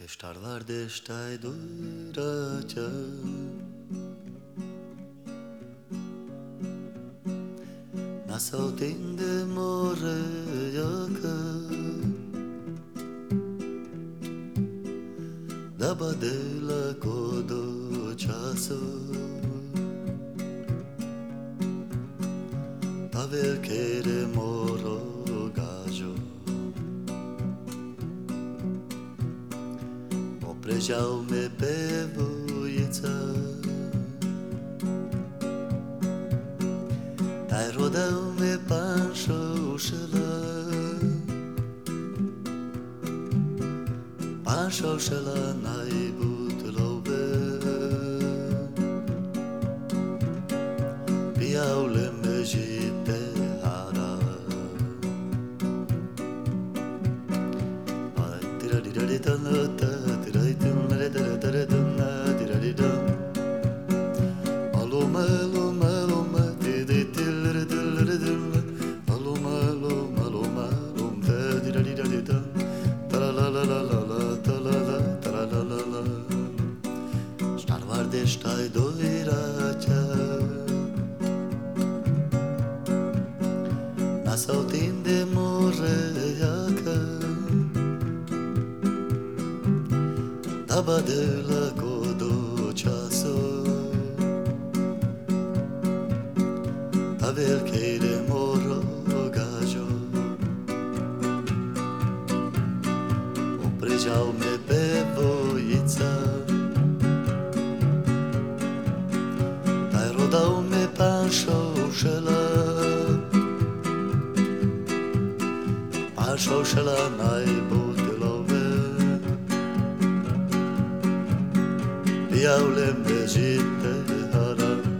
Keştarlar deştay duracağım Nasıl dindim oraya Daba de la codo ceasul Pavel Keremov Plezaume bevojica. Dar rodau me pan shoshela. Pan shoshela naibu tlobe. Biaule me jipet. Nasıl tinde more Пошел шела, пошел шела, най Pijavle me žite hara